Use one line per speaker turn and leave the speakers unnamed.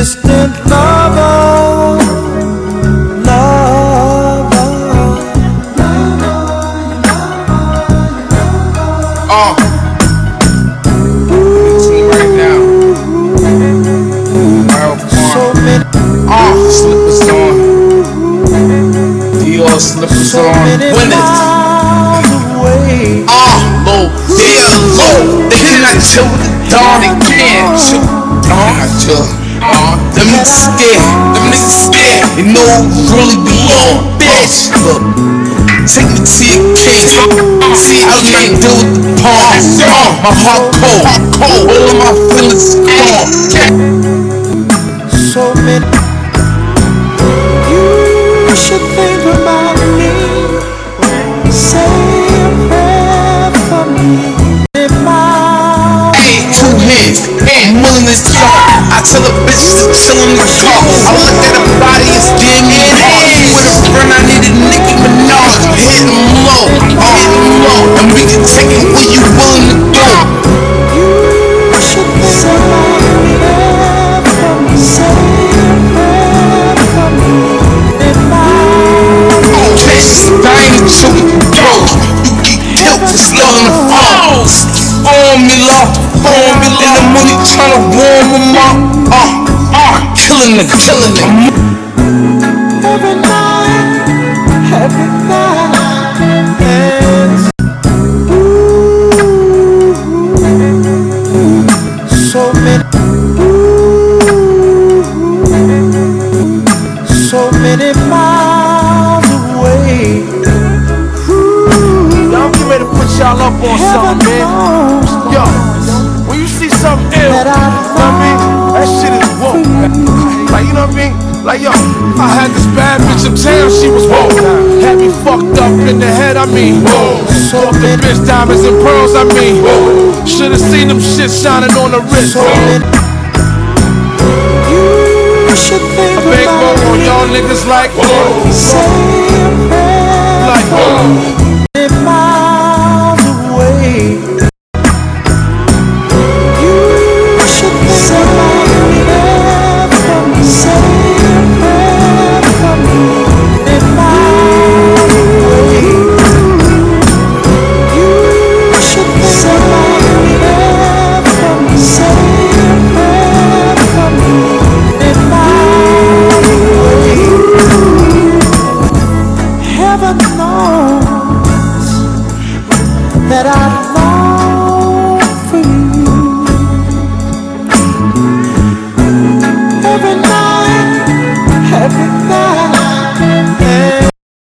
distant lover, lover.
Oh. See right now.
So many, ah,
Oh, slippers on. Dior slippers
so
on. Winners. Oh, low. Damn, low. Then I chill with the dawn again. Niggas scared. Them niggas scared. You know who really belong. Bitch. Look. Take me to your case. See, I can't deal with the palms. Uh, my heart cold. Cold. All of my feelings gone.
So many. You should think about me. Say a prayer for me.
Hey, two hands, hand willing to talk. I tell a Shooting close. You get killed for slowing the falls. Formula, formula, in the money tryna warm them up. Uh, uh, killing the, killing the.
Up on
Heaven
something, man. Yo, when you see something ill, you
that
know what I mean? That shit is woke. Like, you know what I mean? Like, yo, I had this bad bitch in town, she was woke. Had me fucked up in the head, I mean, whoa. Off the bitch diamonds and pearls, I mean, whoa. Should've seen them shit shining on the wrist.
many. You should think
Big
about
on y'all niggas like,
Say a prayer
like,
me. got more